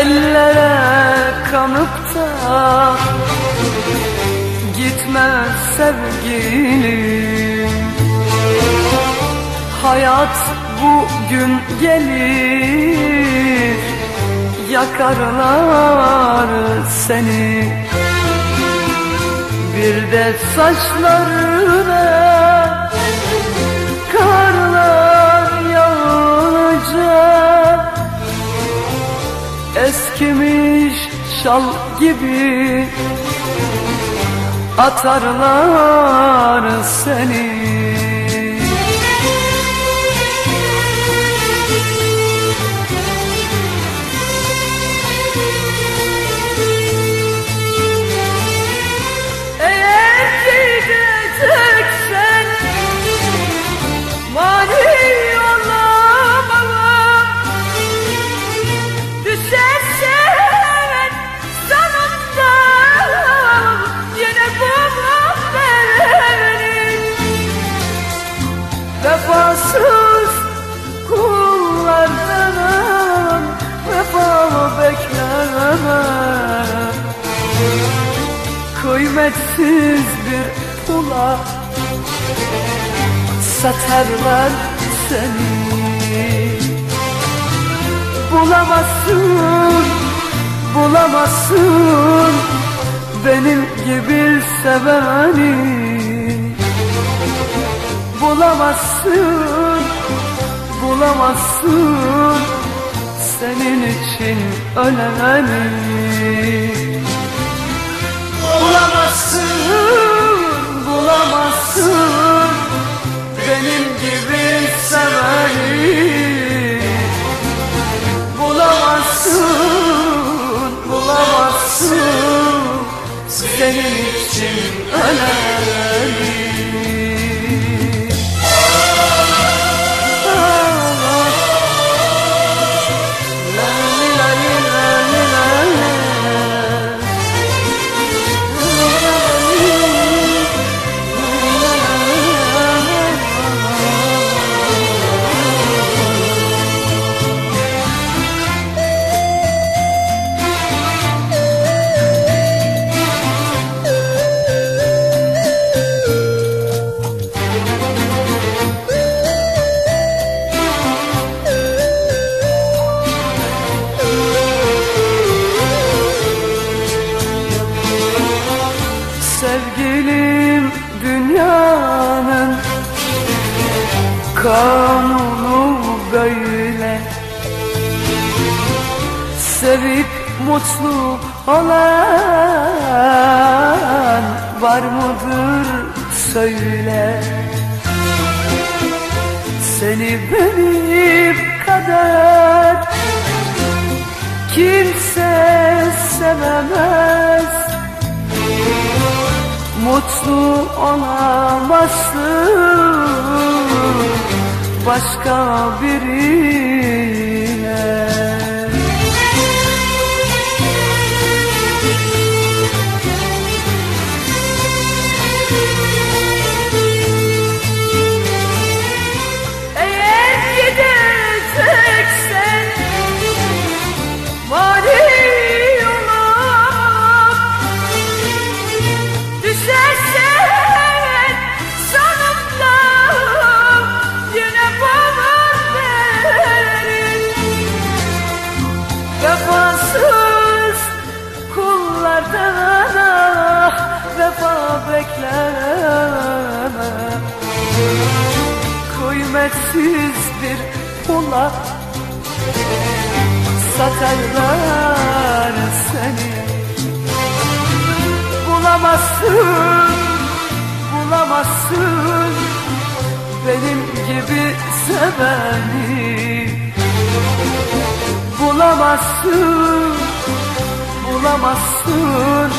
Ellere kanıp da Gitme sevgilim. Hayat bugün gelir Yakarlar seni. Bir de saçlarına Eskimiş şal gibi Atarlar seni Kıymetsiz bir pula Satarlar seni. Bulamazsın, bulamazsın Benim gibi seveni. Bulamazsın, bulamazsın Senin için öleni Senin için kanunu böyle. Sevip mutlu olan var mıdır söyle. Seni benim kadar kimse sevemez. Mutlu olamazsın başka biriyle Vefasız kullardan ah vefa bekleme Kıymetsiz bir pula satarlar seni. Bulamazsın, bulamazsın benim gibi seveni Bulamazsın, bulamazsın.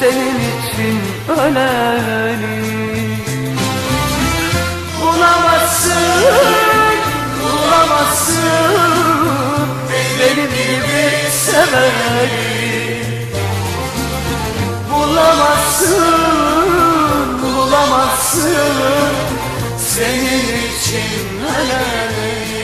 Senin için öleni Bulamazsın, bulamazsın. Benim gibi seveni. Bulamazsın, bulamazsın. Senin için öleni